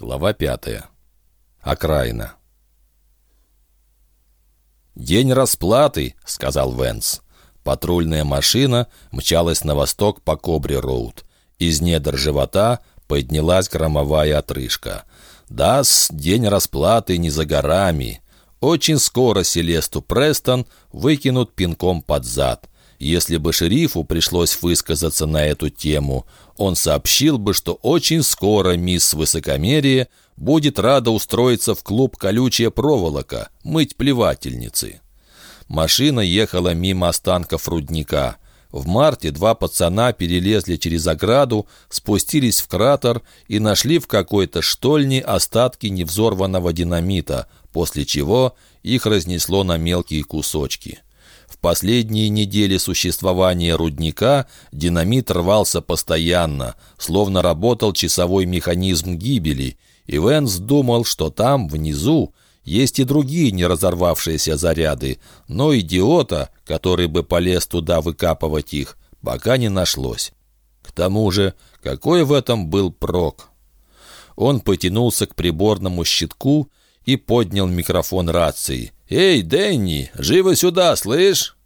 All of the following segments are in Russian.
Глава пятая. Окраина. «День расплаты», — сказал Венс. Патрульная машина мчалась на восток по Кобри-Роуд. Из недр живота поднялась громовая отрыжка. «Дас, день расплаты не за горами». Очень скоро Селесту Престон выкинут пинком под зад. Если бы шерифу пришлось высказаться на эту тему, он сообщил бы, что очень скоро мисс Высокомерие будет рада устроиться в клуб «Колючая проволока», мыть плевательницы. Машина ехала мимо останков рудника. В марте два пацана перелезли через ограду, спустились в кратер и нашли в какой-то штольне остатки невзорванного динамита, после чего их разнесло на мелкие кусочки последние недели существования рудника динамит рвался постоянно, словно работал часовой механизм гибели, и Венс думал, что там, внизу, есть и другие не разорвавшиеся заряды, но идиота, который бы полез туда выкапывать их, пока не нашлось. К тому же, какой в этом был прок? Он потянулся к приборному щитку и поднял микрофон рации. «Эй, Дэнни, живо сюда, слышь?»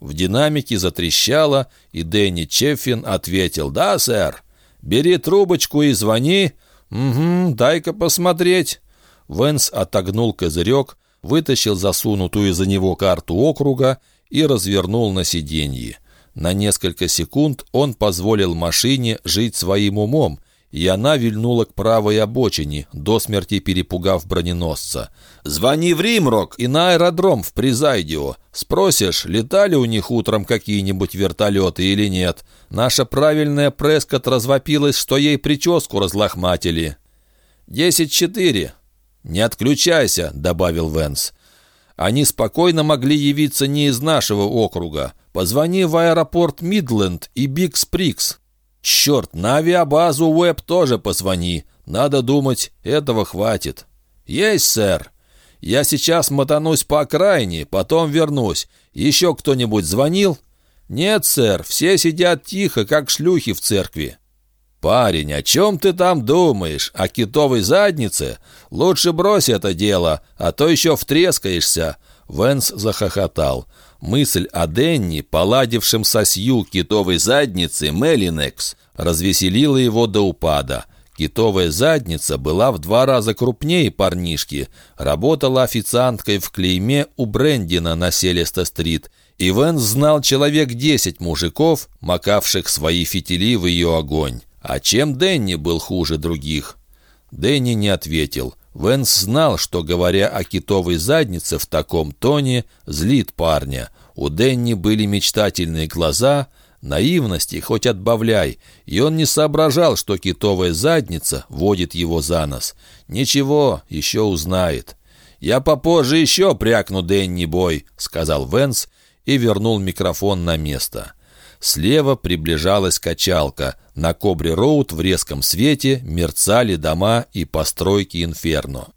В динамике затрещало, и Дэнни Чеффин ответил «Да, сэр». «Бери трубочку и звони». «Угу, дай-ка посмотреть». Венс отогнул козырек, вытащил засунутую за него карту округа и развернул на сиденье. На несколько секунд он позволил машине жить своим умом, и она вильнула к правой обочине, до смерти перепугав броненосца. «Звони в Римрок и на аэродром в Призайдио. Спросишь, летали у них утром какие-нибудь вертолеты или нет. Наша правильная Прескот развопилась, что ей прическу разлохматили». «Десять четыре». «Не отключайся», — добавил Венс. «Они спокойно могли явиться не из нашего округа. Позвони в аэропорт Мидленд и Биг Сприкс. «Черт, на авиабазу Уэб тоже позвони. Надо думать, этого хватит». «Есть, сэр. Я сейчас мотанусь по окраине, потом вернусь. Еще кто-нибудь звонил?» «Нет, сэр, все сидят тихо, как шлюхи в церкви». «Парень, о чем ты там думаешь? О китовой заднице? Лучше брось это дело, а то еще втрескаешься». Венс захохотал. Мысль о Денни, поладившем со Сью китовой задницы Мелинекс, развеселила его до упада. Китовая задница была в два раза крупнее парнишки, работала официанткой в клейме у Брендина на Селеста-стрит, и Венс знал человек десять мужиков, макавших свои фитили в ее огонь. А чем Денни был хуже других? Дэнни не ответил. Венс знал, что, говоря о китовой заднице в таком тоне, злит парня. У Дэнни были мечтательные глаза, наивности хоть отбавляй, и он не соображал, что китовая задница водит его за нос. Ничего, еще узнает. «Я попозже еще прякну Дэнни Бой», — сказал Венс и вернул микрофон на место. Слева приближалась качалка. На Кобре-Роуд в резком свете мерцали дома и постройки Инферно.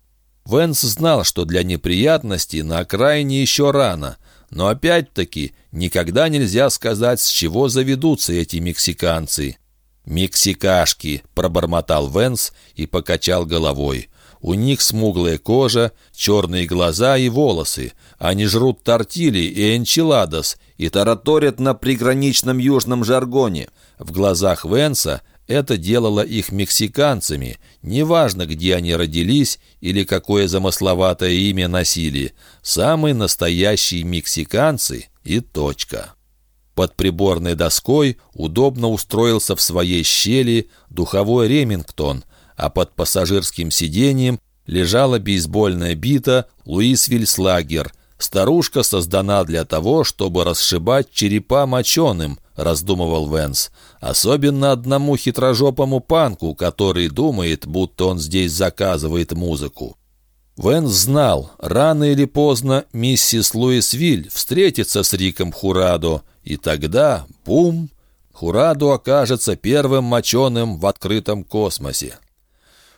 Венс знал, что для неприятностей на окраине еще рано, но опять-таки никогда нельзя сказать, с чего заведутся эти мексиканцы. «Мексикашки», — пробормотал Венс и покачал головой. У них смуглая кожа, черные глаза и волосы. Они жрут тортили и энчиладос и тараторят на приграничном южном жаргоне. В глазах Венса это делало их мексиканцами, неважно, где они родились или какое замысловатое имя носили. Самые настоящие мексиканцы и точка. Под приборной доской удобно устроился в своей щели духовой Ремингтон – а под пассажирским сиденьем лежала бейсбольная бита Луисвиль Слагер. «Старушка создана для того, чтобы расшибать черепа моченым», — раздумывал Венс. «Особенно одному хитрожопому панку, который думает, будто он здесь заказывает музыку». Венс знал, рано или поздно миссис Луисвиль встретится с Риком Хурадо, и тогда, бум, Хурадо окажется первым моченым в открытом космосе.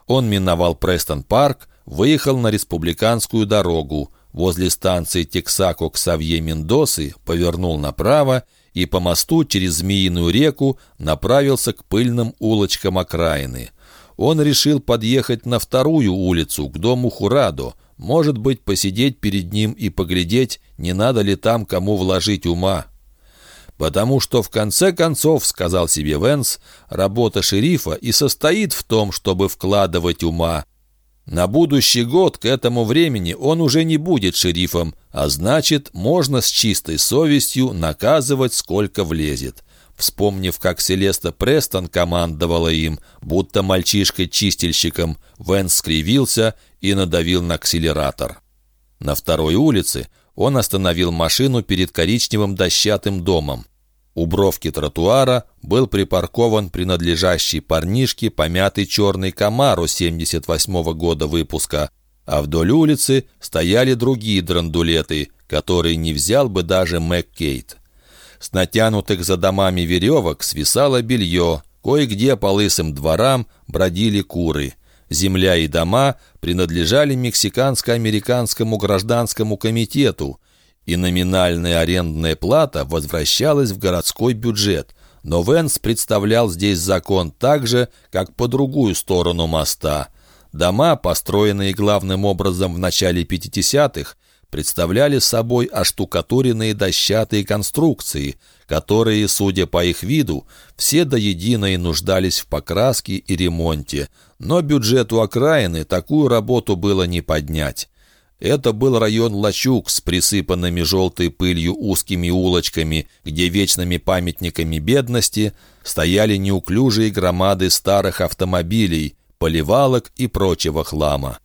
Он миновал Престон-парк, выехал на республиканскую дорогу, возле станции Тексако Ксавье Мендосы повернул направо и по мосту через Змеиную реку направился к пыльным улочкам окраины. Он решил подъехать на вторую улицу, к дому Хурадо, может быть, посидеть перед ним и поглядеть, не надо ли там кому вложить ума. «Потому что, в конце концов, — сказал себе Венс, — работа шерифа и состоит в том, чтобы вкладывать ума. На будущий год к этому времени он уже не будет шерифом, а значит, можно с чистой совестью наказывать, сколько влезет. Вспомнив, как Селеста Престон командовала им, будто мальчишкой-чистильщиком, Венс скривился и надавил на акселератор. На второй улице он остановил машину перед коричневым дощатым домом. У бровки тротуара был припаркован принадлежащий парнишке помятый черный Камару 78 -го года выпуска, а вдоль улицы стояли другие драндулеты, которые не взял бы даже Маккейт. С натянутых за домами веревок свисало белье, кое-где по лысым дворам бродили куры. Земля и дома принадлежали Мексиканско-американскому гражданскому комитету, и номинальная арендная плата возвращалась в городской бюджет. Но Венс представлял здесь закон так же, как по другую сторону моста. Дома, построенные главным образом в начале 50-х, представляли собой оштукатуренные дощатые конструкции, которые, судя по их виду, все до единой нуждались в покраске и ремонте, но бюджету окраины такую работу было не поднять. Это был район Лачук с присыпанными желтой пылью узкими улочками, где вечными памятниками бедности стояли неуклюжие громады старых автомобилей, поливалок и прочего хлама.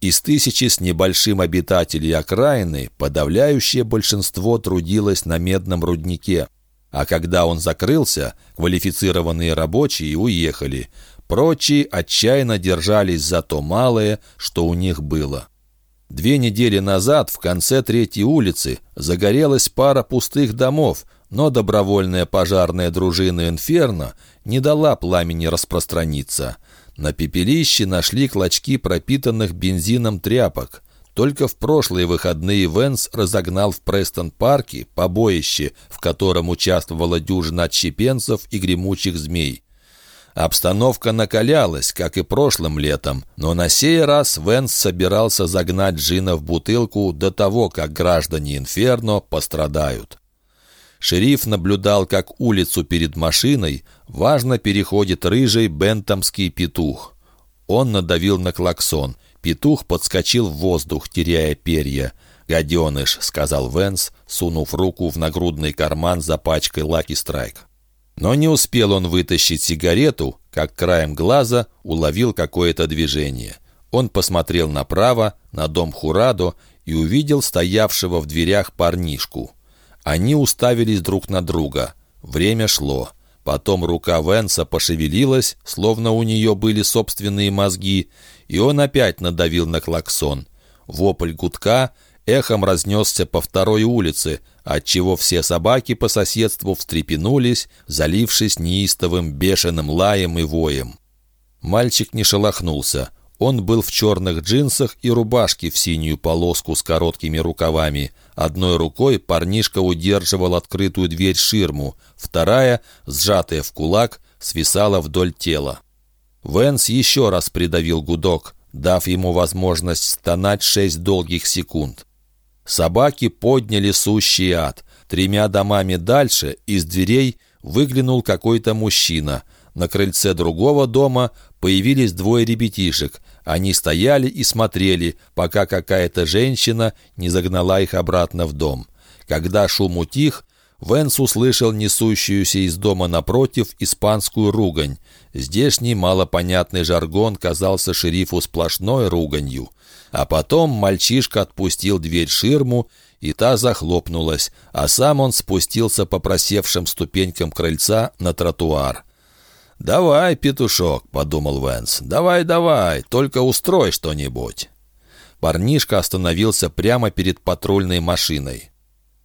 Из тысячи с небольшим обитателей окраины подавляющее большинство трудилось на медном руднике. А когда он закрылся, квалифицированные рабочие уехали. Прочие отчаянно держались за то малое, что у них было. Две недели назад в конце третьей улицы загорелась пара пустых домов, но добровольная пожарная дружина «Инферно» не дала пламени распространиться – на пепелище нашли клочки пропитанных бензином тряпок. Только в прошлые выходные Венс разогнал в Престон-парке побоище, в котором участвовала дюжина отщепенцев и гремучих змей. Обстановка накалялась, как и прошлым летом, но на сей раз Венс собирался загнать Джина в бутылку до того, как граждане Инферно пострадают. Шериф наблюдал, как улицу перед машиной важно переходит рыжий бентомский петух. Он надавил на клаксон. Петух подскочил в воздух, теряя перья. «Гаденыш», — сказал Венс, сунув руку в нагрудный карман за пачкой «Лаки Страйк». Но не успел он вытащить сигарету, как краем глаза уловил какое-то движение. Он посмотрел направо, на дом Хурадо, и увидел стоявшего в дверях парнишку. Они уставились друг на друга. Время шло. Потом рука Венса пошевелилась, словно у нее были собственные мозги, и он опять надавил на клаксон. Вопль гудка эхом разнесся по второй улице, отчего все собаки по соседству встрепенулись, залившись неистовым бешеным лаем и воем. Мальчик не шелохнулся. Он был в черных джинсах и рубашке в синюю полоску с короткими рукавами. Одной рукой парнишка удерживал открытую дверь ширму, вторая, сжатая в кулак, свисала вдоль тела. Венс еще раз придавил гудок, дав ему возможность стонать шесть долгих секунд. Собаки подняли сущий ад. Тремя домами дальше из дверей выглянул какой-то мужчина. На крыльце другого дома появились двое ребятишек. Они стояли и смотрели, пока какая-то женщина не загнала их обратно в дом. Когда шум утих, Венс услышал несущуюся из дома напротив испанскую ругань. Здешний малопонятный жаргон казался шерифу сплошной руганью. А потом мальчишка отпустил дверь ширму, и та захлопнулась, а сам он спустился по просевшим ступенькам крыльца на тротуар. «Давай, петушок», — подумал Вэнс, — «давай, давай, только устрой что-нибудь». Парнишка остановился прямо перед патрульной машиной.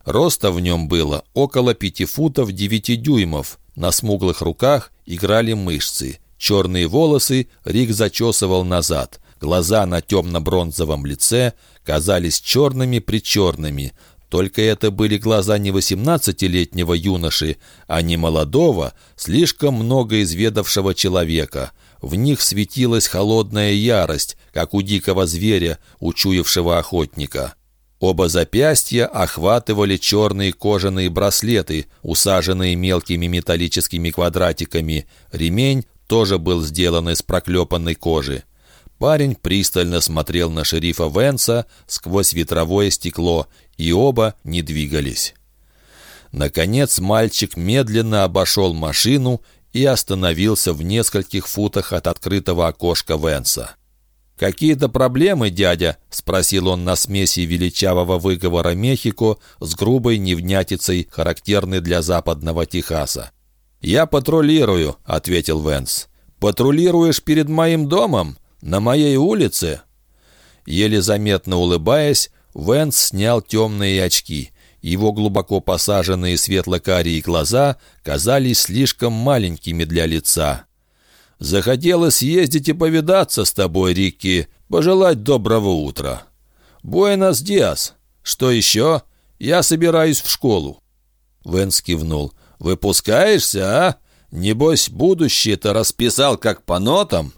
Роста в нем было около пяти футов девяти дюймов. На смуглых руках играли мышцы. Черные волосы Рик зачесывал назад. Глаза на темно-бронзовом лице казались черными-причерными. Только это были глаза не восемнадцатилетнего юноши, а не молодого, слишком много изведавшего человека. В них светилась холодная ярость, как у дикого зверя, учуявшего охотника. Оба запястья охватывали черные кожаные браслеты, усаженные мелкими металлическими квадратиками. Ремень тоже был сделан из проклепанной кожи. Парень пристально смотрел на шерифа Венса сквозь ветровое стекло, и оба не двигались. Наконец мальчик медленно обошел машину и остановился в нескольких футах от открытого окошка Венса. «Какие-то проблемы, дядя?» — спросил он на смеси величавого выговора Мехико с грубой невнятицей, характерной для западного Техаса. «Я патрулирую», — ответил Венс. «Патрулируешь перед моим домом? На моей улице?» Еле заметно улыбаясь, Венс снял темные очки. Его глубоко посаженные светло-карие глаза казались слишком маленькими для лица. «Захотелось съездить и повидаться с тобой, Рикки, пожелать доброго утра». «Буэнос Диас. Что еще? Я собираюсь в школу». Венс кивнул. «Выпускаешься, а? Небось, будущее-то расписал как по нотам?»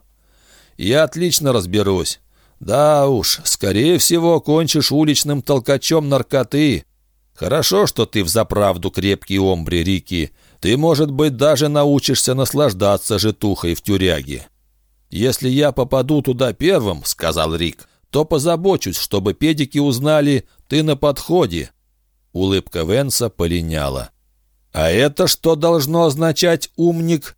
«Я отлично разберусь. Да уж, скорее всего, кончишь уличным толкачом наркоты. Хорошо, что ты взаправду крепкий омбри, Рики. Ты, может быть, даже научишься наслаждаться житухой в тюряге. Если я попаду туда первым, — сказал Рик, — то позабочусь, чтобы педики узнали, ты на подходе. Улыбка Венса полиняла. «А это что должно означать, умник?»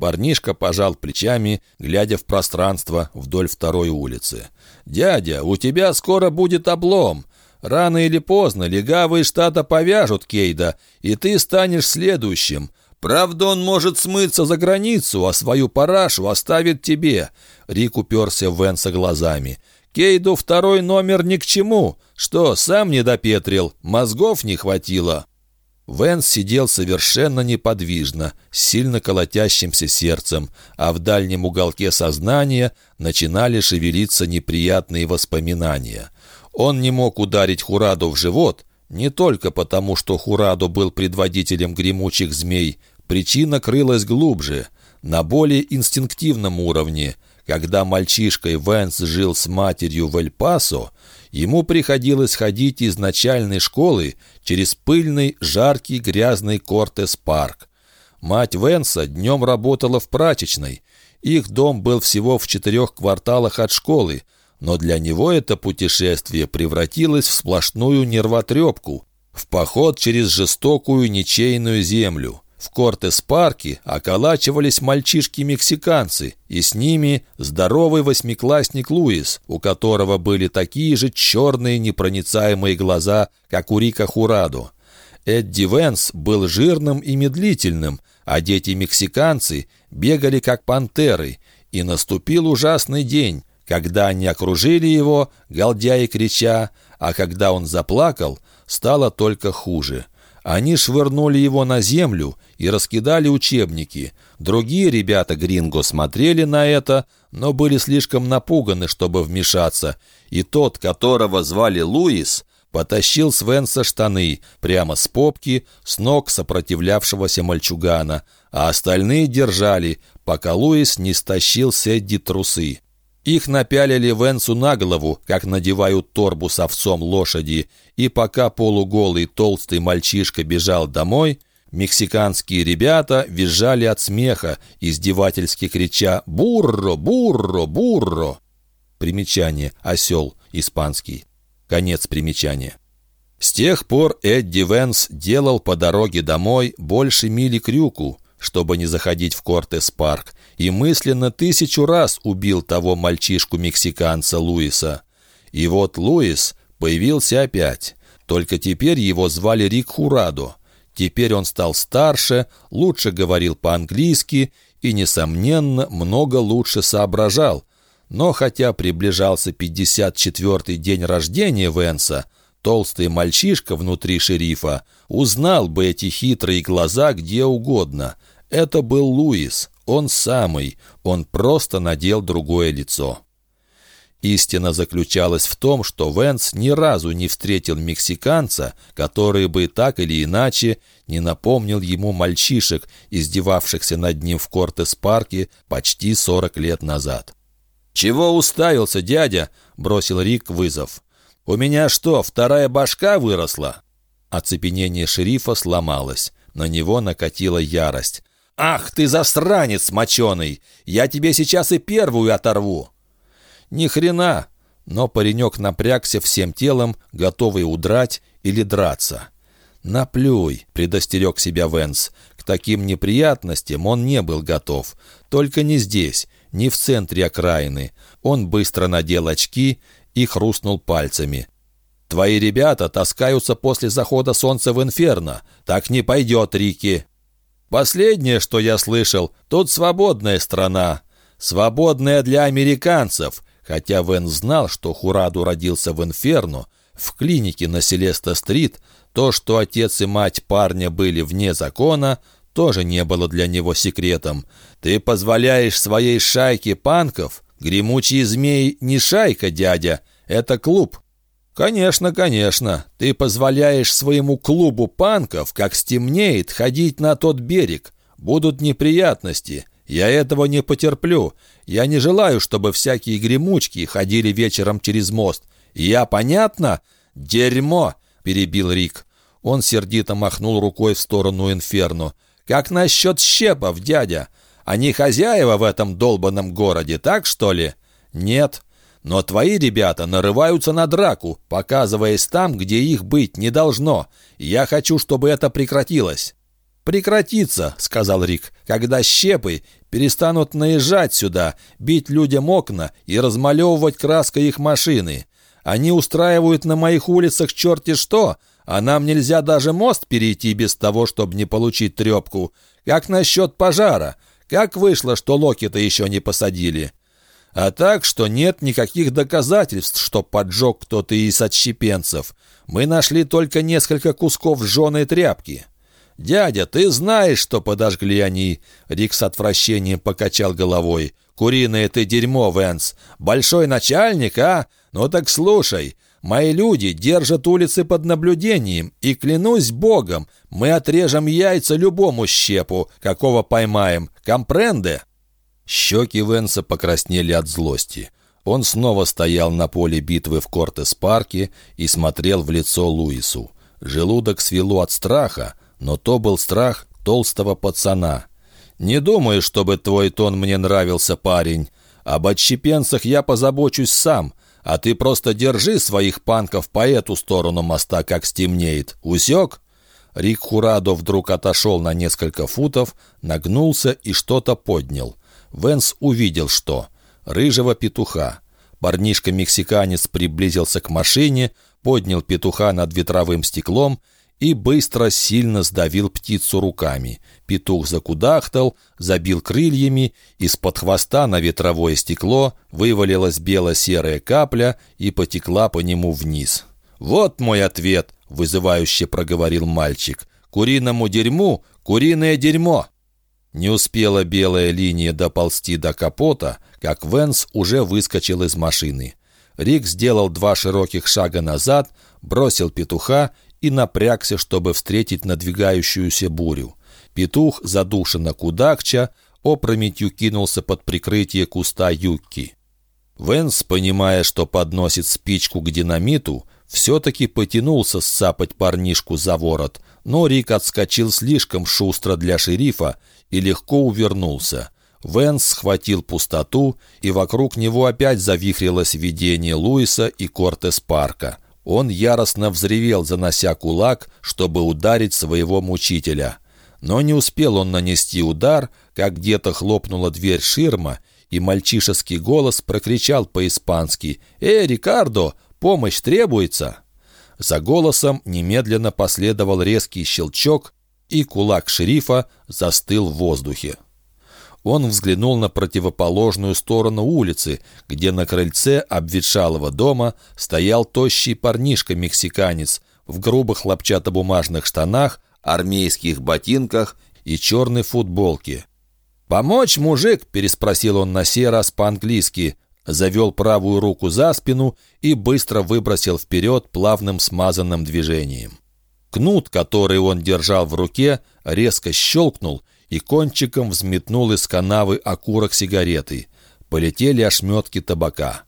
Парнишка пожал плечами, глядя в пространство вдоль второй улицы. «Дядя, у тебя скоро будет облом. Рано или поздно легавые штата повяжут Кейда, и ты станешь следующим. Правда, он может смыться за границу, а свою парашу оставит тебе». Рик уперся в Венса глазами. «Кейду второй номер ни к чему. Что, сам не допетрил? Мозгов не хватило?» Венс сидел совершенно неподвижно, с сильно колотящимся сердцем, а в дальнем уголке сознания начинали шевелиться неприятные воспоминания. Он не мог ударить Хураду в живот, не только потому, что Хураду был предводителем гремучих змей, причина крылась глубже, на более инстинктивном уровне. Когда мальчишкой Венс жил с матерью в Эль-Пасо, Ему приходилось ходить из начальной школы через пыльный, жаркий, грязный Кортес-парк. Мать Венса днем работала в прачечной. Их дом был всего в четырех кварталах от школы, но для него это путешествие превратилось в сплошную нервотрепку, в поход через жестокую ничейную землю. В Кортес-парке околачивались мальчишки-мексиканцы, и с ними здоровый восьмиклассник Луис, у которого были такие же черные непроницаемые глаза, как у Рика Хурадо. Эдди Венс был жирным и медлительным, а дети-мексиканцы бегали как пантеры, и наступил ужасный день, когда они окружили его, галдя и крича, а когда он заплакал, стало только хуже. Они швырнули его на землю и раскидали учебники. Другие ребята Гринго смотрели на это, но были слишком напуганы, чтобы вмешаться. И тот, которого звали Луис, потащил Свенса штаны прямо с попки, с ног сопротивлявшегося мальчугана, а остальные держали, пока Луис не стащил с Эдди трусы. Их напялили Венсу на голову, как надевают торбу с овцом лошади, и пока полуголый толстый мальчишка бежал домой, мексиканские ребята визжали от смеха, издевательски крича «Бурро! Бурро! Бурро!» Примечание. Осел. Испанский. Конец примечания. С тех пор Эдди Венс делал по дороге домой больше мили крюку, чтобы не заходить в Кортес-парк, и мысленно тысячу раз убил того мальчишку-мексиканца Луиса. И вот Луис появился опять. Только теперь его звали Рик Хурадо. Теперь он стал старше, лучше говорил по-английски и, несомненно, много лучше соображал. Но хотя приближался 54-й день рождения Венса, толстый мальчишка внутри шерифа узнал бы эти хитрые глаза где угодно. Это был Луис, он самый, он просто надел другое лицо. Истина заключалась в том, что Венс ни разу не встретил мексиканца, который бы так или иначе не напомнил ему мальчишек, издевавшихся над ним в Кортес-парке почти 40 лет назад. «Чего уставился, дядя?» — бросил Рик вызов. «У меня что, вторая башка выросла?» Оцепенение шерифа сломалось. На него накатила ярость. «Ах, ты засранец моченый! Я тебе сейчас и первую оторву!» Ни хрена! Но паренек напрягся всем телом, готовый удрать или драться. «Наплюй», — предостерег себя Венс. К таким неприятностям он не был готов. Только не здесь, не в центре окраины. Он быстро надел очки и хрустнул пальцами. «Твои ребята таскаются после захода солнца в инферно. Так не пойдет, Рики». «Последнее, что я слышал, тут свободная страна. Свободная для американцев. Хотя Вен знал, что Хураду родился в Инферно, в клинике на Селеста-стрит, то, что отец и мать парня были вне закона, тоже не было для него секретом. «Ты позволяешь своей шайке панков? Гремучие змеи не шайка, дядя, это клуб». «Конечно, конечно. Ты позволяешь своему клубу панков, как стемнеет, ходить на тот берег. Будут неприятности. Я этого не потерплю. Я не желаю, чтобы всякие гремучки ходили вечером через мост. Я понятно? Дерьмо!» — перебил Рик. Он сердито махнул рукой в сторону Инферно. «Как насчет щепов, дядя? Они хозяева в этом долбанном городе, так что ли?» «Нет. Но твои ребята нарываются на драку, показываясь там, где их быть не должно. Я хочу, чтобы это прекратилось». «Прекратится», — сказал Рик, — «когда щепы перестанут наезжать сюда, бить людям окна и размалевывать краской их машины. Они устраивают на моих улицах черти что, а нам нельзя даже мост перейти без того, чтобы не получить трепку. Как насчет пожара? Как вышло, что Локи-то еще не посадили?» А так, что нет никаких доказательств, что поджег кто-то из отщепенцев. Мы нашли только несколько кусков сжженной тряпки. «Дядя, ты знаешь, что подожгли они?» Рик с отвращением покачал головой. «Куриное ты дерьмо, Венс! Большой начальник, а? Ну так слушай, мои люди держат улицы под наблюдением, и клянусь богом, мы отрежем яйца любому щепу, какого поймаем. Компренде?» Щеки Венса покраснели от злости. Он снова стоял на поле битвы в Кортес-парке и смотрел в лицо Луису. Желудок свело от страха, но то был страх толстого пацана. «Не думаю, чтобы твой тон мне нравился, парень. Об отщепенцах я позабочусь сам, а ты просто держи своих панков по эту сторону моста, как стемнеет. Усек?» Рик Хурадо вдруг отошел на несколько футов, нагнулся и что-то поднял. Венс увидел что. Рыжего петуха. Парнишка-мексиканец приблизился к машине, поднял петуха над ветровым стеклом и быстро сильно сдавил птицу руками. Петух закудахтал, забил крыльями, из-под хвоста на ветровое стекло вывалилась бело-серая капля и потекла по нему вниз. «Вот мой ответ!» — вызывающе проговорил мальчик. «Куриному дерьму куриное дерьмо!» Не успела белая линия доползти до капота, как Венс уже выскочил из машины. Рик сделал два широких шага назад, бросил петуха и напрягся, чтобы встретить надвигающуюся бурю. Петух, задушенно кудакча, опрометью кинулся под прикрытие куста юкки. Венс, понимая, что подносит спичку к динамиту, все-таки потянулся сцапать парнишку за ворот, но Рик отскочил слишком шустро для шерифа и легко увернулся. Венс схватил пустоту, и вокруг него опять завихрилось видение Луиса и Кортес Парка. Он яростно взревел, занося кулак, чтобы ударить своего мучителя. Но не успел он нанести удар, как где-то хлопнула дверь ширма, и мальчишеский голос прокричал по-испански «Эй, Рикардо, помощь требуется!» За голосом немедленно последовал резкий щелчок, и кулак шерифа застыл в воздухе он взглянул на противоположную сторону улицы, где на крыльце обветшалого дома стоял тощий парнишка-мексиканец в грубых хлопчатобумажных штанах, армейских ботинках и черной футболке. «Помочь, мужик?» — переспросил он на сей раз по-английски. завел правую руку за спину и быстро выбросил вперед плавным смазанным движением. Кнут, который он держал в руке, резко щелкнул и кончиком взметнул из канавы окурок сигареты. Полетели ошметки табака.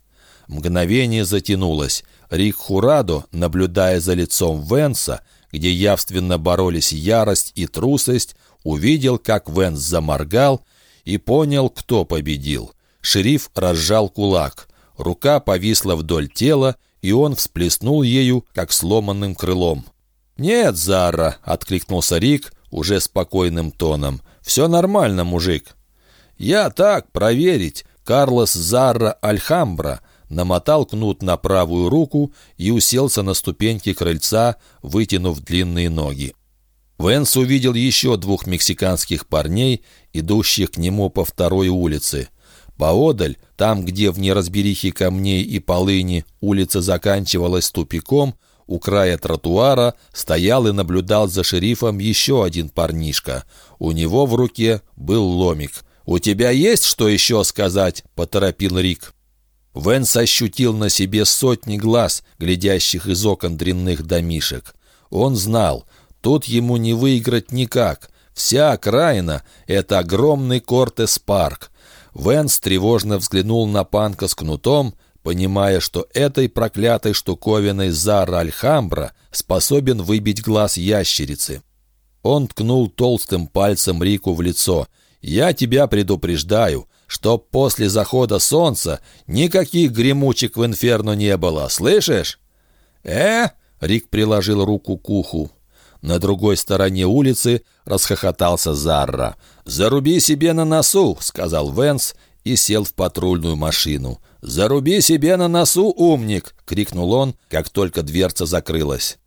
Мгновение затянулось. Рик Хурадо, наблюдая за лицом Венса, где явственно боролись ярость и трусость, увидел, как Венс заморгал и понял, кто победил. Шериф разжал кулак. Рука повисла вдоль тела, и он всплеснул ею, как сломанным крылом. «Нет, Зара!» — откликнулся Рик уже спокойным тоном. «Все нормально, мужик». «Я так, проверить. Карлос Зара Альхамбра», намотал кнут на правую руку и уселся на ступеньки крыльца, вытянув длинные ноги. Венс увидел еще двух мексиканских парней, идущих к нему по второй улице. Поодаль, там, где в неразберихе камней и полыни улица заканчивалась тупиком, у края тротуара стоял и наблюдал за шерифом еще один парнишка. У него в руке был ломик. «У тебя есть что еще сказать?» — поторопил Рик. Венс ощутил на себе сотни глаз, глядящих из окон дрянных домишек. Он знал, тут ему не выиграть никак. Вся окраина — это огромный Кортес-парк. Венс тревожно взглянул на панка с кнутом, понимая, что этой проклятой штуковиной Зара Альхамбра способен выбить глаз ящерицы. Он ткнул толстым пальцем Рику в лицо. «Я тебя предупреждаю чтоб после захода солнца никаких гремучек в инферно не было, слышишь?» «Э?» — Рик приложил руку к уху. На другой стороне улицы расхохотался Зарра. «Заруби себе на носу!» — сказал Венс и сел в патрульную машину. «Заруби себе на носу, умник!» — крикнул он, как только дверца закрылась.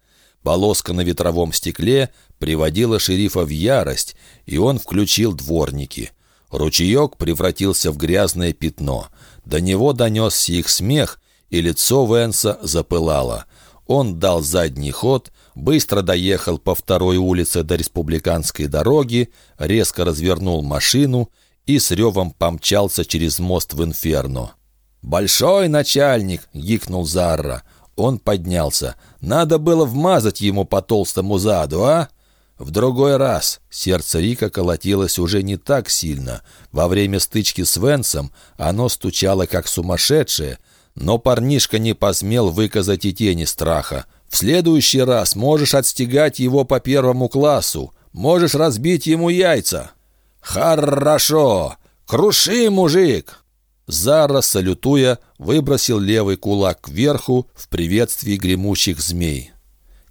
Полоска на ветровом стекле приводила шерифа в ярость, и он включил дворники. Ручеек превратился в грязное пятно. До него донесся их смех, и лицо Венса запылало. Он дал задний ход, быстро доехал по второй улице до республиканской дороги, резко развернул машину и с ревом помчался через мост в инферно. «Большой начальник!» — гикнул Зарра. Он поднялся. «Надо было вмазать ему по толстому заду, а?» В другой раз сердце Рика колотилось уже не так сильно. Во время стычки с Венсом оно стучало как сумасшедшее, но парнишка не посмел выказать и тени страха. В следующий раз можешь отстегать его по первому классу, можешь разбить ему яйца. «Хорошо! Круши, мужик!» Зара, салютуя, выбросил левый кулак кверху в приветствии гремучих змей.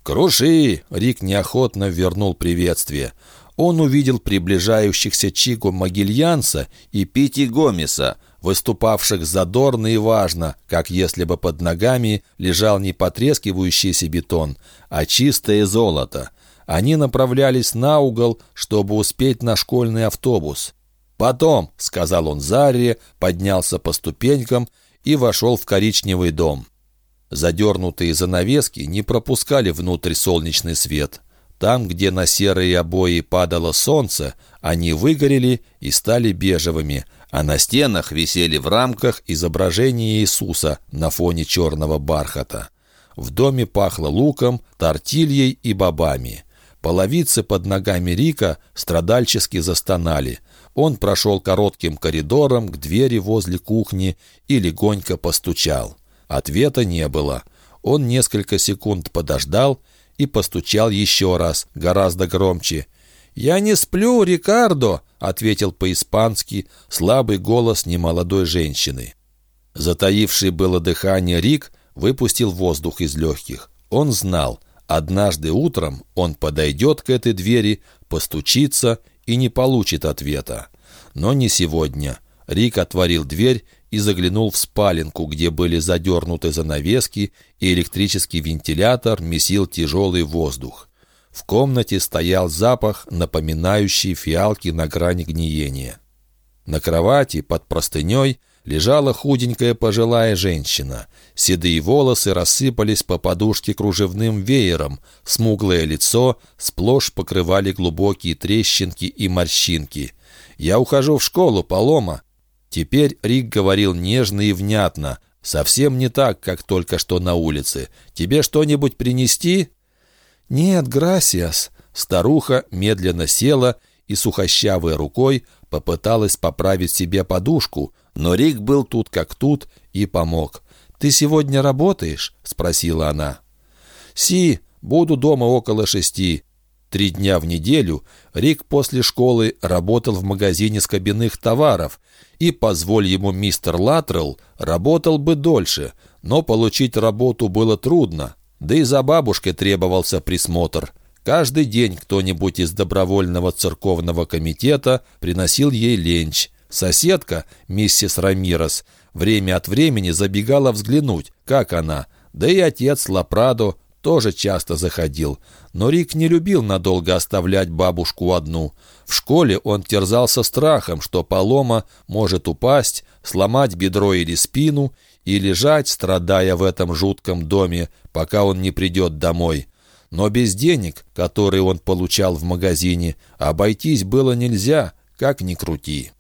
«Круши!» — Рик неохотно вернул приветствие. Он увидел приближающихся Чиго Могильянса и Пити Гомеса, выступавших задорно и важно, как если бы под ногами лежал не потрескивающийся бетон, а чистое золото. Они направлялись на угол, чтобы успеть на школьный автобус. «Потом», — сказал он Заре, поднялся по ступенькам и вошел в коричневый дом. Задернутые занавески не пропускали внутрь солнечный свет. Там, где на серые обои падало солнце, они выгорели и стали бежевыми, а на стенах висели в рамках изображения Иисуса на фоне черного бархата. В доме пахло луком, тортильей и бобами. Половицы под ногами Рика страдальчески застонали. Он прошел коротким коридором к двери возле кухни и легонько постучал. Ответа не было. Он несколько секунд подождал и постучал еще раз, гораздо громче. «Я не сплю, Рикардо!» — ответил по-испански слабый голос немолодой женщины. Затаивший было дыхание Рик выпустил воздух из легких. Он знал, однажды утром он подойдет к этой двери, постучится и не получит ответа. Но не сегодня. Рик отворил дверь и заглянул в спаленку, где были задернуты занавески, и электрический вентилятор месил тяжелый воздух. В комнате стоял запах, напоминающий фиалки на грани гниения. На кровати под простыней лежала худенькая пожилая женщина. Седые волосы рассыпались по подушке кружевным веером, смуглое лицо сплошь покрывали глубокие трещинки и морщинки. «Я ухожу в школу, Полома», Теперь Рик говорил нежно и внятно, совсем не так, как только что на улице. «Тебе что-нибудь принести?» «Нет, грасиас». Старуха медленно села и сухощавой рукой попыталась поправить себе подушку, но Рик был тут как тут и помог. «Ты сегодня работаешь?» — спросила она. «Си, буду дома около шести. Три дня в неделю Рик после школы работал в магазине скобяных товаров, и, позволь ему мистер Латрелл, работал бы дольше, но получить работу было трудно, да и за бабушкой требовался присмотр. Каждый день кто-нибудь из добровольного церковного комитета приносил ей ленч. Соседка, миссис Рамирос, время от времени забегала взглянуть, как она, да и отец Лапрадо тоже часто заходил. Но Рик не любил надолго оставлять бабушку одну. В школе он терзался страхом, что Полома может упасть, сломать бедро или спину и лежать, страдая в этом жутком доме, пока он не придет домой. Но без денег, которые он получал в магазине, обойтись было нельзя, как ни крути.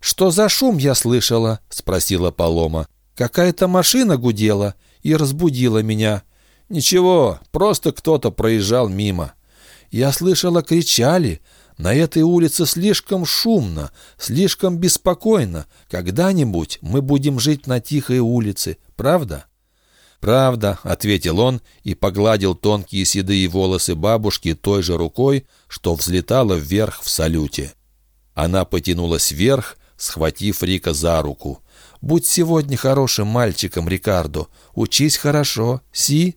«Что за шум я слышала?» — спросила Полома. «Какая-то машина гудела и разбудила меня. «Ничего, просто кто-то проезжал мимо». «Я слышала, кричали. На этой улице слишком шумно, слишком беспокойно. Когда-нибудь мы будем жить на тихой улице, правда?» «Правда», — ответил он и погладил тонкие седые волосы бабушки той же рукой, что взлетала вверх в салюте. Она потянулась вверх, схватив Рика за руку. «Будь сегодня хорошим мальчиком, Рикардо. Учись хорошо. Си?»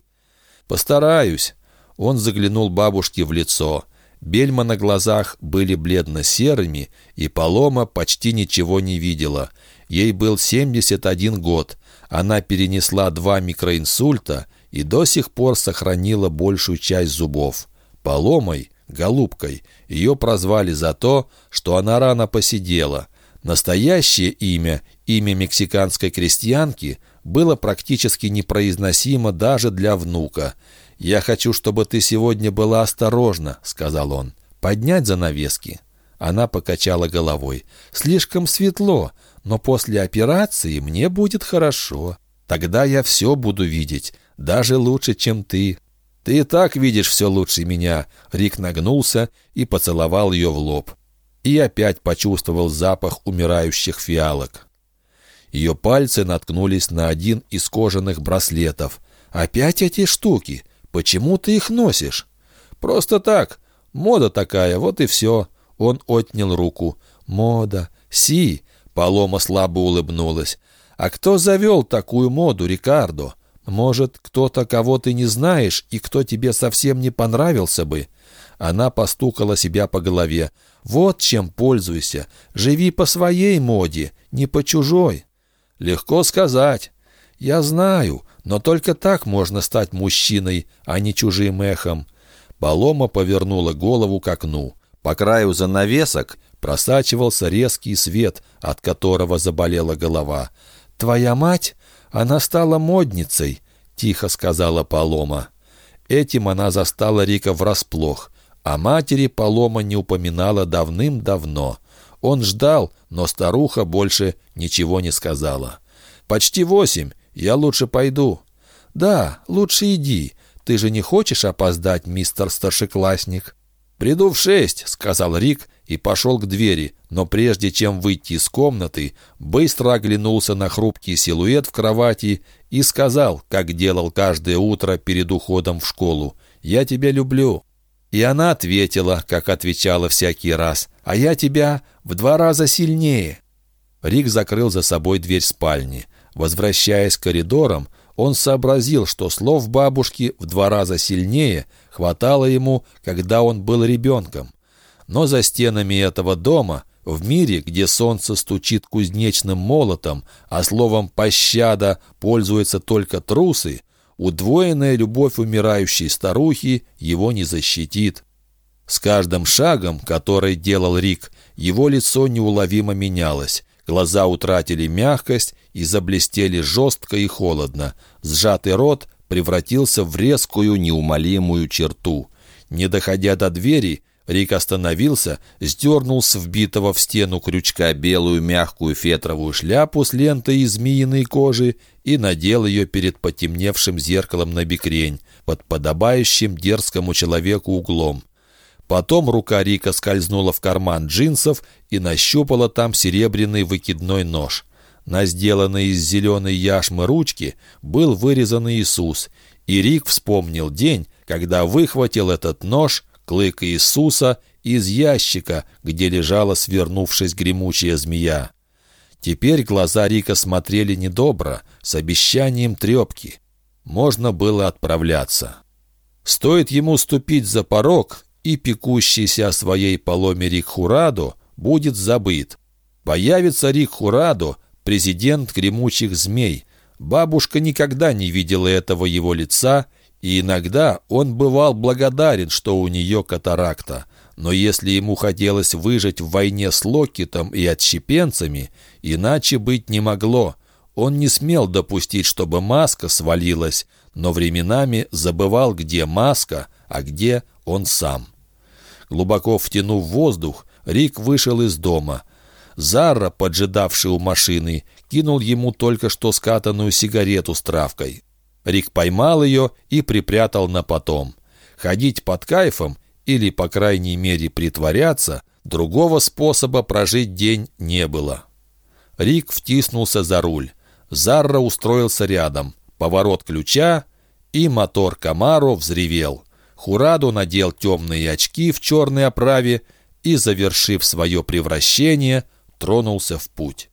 «Постараюсь». Он заглянул бабушке в лицо. Бельма на глазах были бледно-серыми, и Полома почти ничего не видела. Ей был 71 год. Она перенесла два микроинсульта и до сих пор сохранила большую часть зубов. Поломой, голубкой, ее прозвали за то, что она рано посидела. Настоящее имя, имя мексиканской крестьянки, было практически непроизносимо даже для внука. «Я хочу, чтобы ты сегодня была осторожна», — сказал он. «Поднять занавески». Она покачала головой. «Слишком светло, но после операции мне будет хорошо. Тогда я все буду видеть, даже лучше, чем ты». «Ты и так видишь все лучше меня», — Рик нагнулся и поцеловал ее в лоб. И опять почувствовал запах умирающих фиалок. Ее пальцы наткнулись на один из кожаных браслетов. «Опять эти штуки? Почему ты их носишь?» «Просто так. Мода такая, вот и все». Он отнял руку. «Мода. Си!» Палома слабо улыбнулась. «А кто завел такую моду, Рикардо? Может, кто-то, кого ты не знаешь и кто тебе совсем не понравился бы?» Она постукала себя по голове. «Вот чем пользуйся. Живи по своей моде, не по чужой». Легко сказать. Я знаю, но только так можно стать мужчиной, а не чужим эхом. Полома повернула голову к окну. По краю занавесок просачивался резкий свет, от которого заболела голова. «Твоя мать? Она стала модницей», — тихо сказала Полома. Этим она застала Рика врасплох. О матери Полома не упоминала давным-давно. Он ждал, но старуха больше ничего не сказала. «Почти восемь. Я лучше пойду». «Да, лучше иди. Ты же не хочешь опоздать, мистер старшеклассник?» «Приду в шесть», — сказал Рик и пошел к двери, но прежде чем выйти из комнаты, быстро оглянулся на хрупкий силуэт в кровати и сказал, как делал каждое утро перед уходом в школу, «Я тебя люблю». И она ответила, как отвечала всякий раз, «А я тебя в два раза сильнее». Рик закрыл за собой дверь спальни. Возвращаясь коридором, он сообразил, что слов бабушки в два раза сильнее хватало ему, когда он был ребенком. Но за стенами этого дома, в мире, где солнце стучит кузнечным молотом, а словом «пощада» пользуются только трусы, удвоенная любовь умирающей старухи его не защитит. С каждым шагом, который делал Рик, его лицо неуловимо менялось. Глаза утратили мягкость и заблестели жестко и холодно. Сжатый рот превратился в резкую неумолимую черту. Не доходя до двери, Рик остановился, сдернул с вбитого в стену крючка белую мягкую фетровую шляпу с лентой из змеиной кожи и надел ее перед потемневшим зеркалом на бикрень, под подобающим дерзкому человеку углом. Потом рука Рика скользнула в карман джинсов и нащупала там серебряный выкидной нож. На сделанной из зеленой яшмы ручки был вырезан Иисус, и Рик вспомнил день, когда выхватил этот нож, клык Иисуса, из ящика, где лежала, свернувшись, гремучая змея. Теперь глаза Рика смотрели недобро, с обещанием трепки. Можно было отправляться. Стоит ему ступить за порог, и пекущийся о своей поломе Рик Хурадо будет забыт. Появится Рик Хурадо, президент гремучих змей. Бабушка никогда не видела этого его лица, и иногда он бывал благодарен, что у нее катаракта. Но если ему хотелось выжить в войне с Локитом и отщепенцами, иначе быть не могло. Он не смел допустить, чтобы маска свалилась, но временами забывал, где маска, а где он сам. Глубоко втянув воздух, Рик вышел из дома – Зара, поджидавший у машины, кинул ему только что скатанную сигарету с травкой. Рик поймал ее и припрятал на потом. Ходить под кайфом или, по крайней мере, притворяться, другого способа прожить день не было. Рик втиснулся за руль. Зарра устроился рядом. Поворот ключа, и мотор Камаро взревел. Хураду надел темные очки в черной оправе и, завершив свое превращение, тронулся в путь.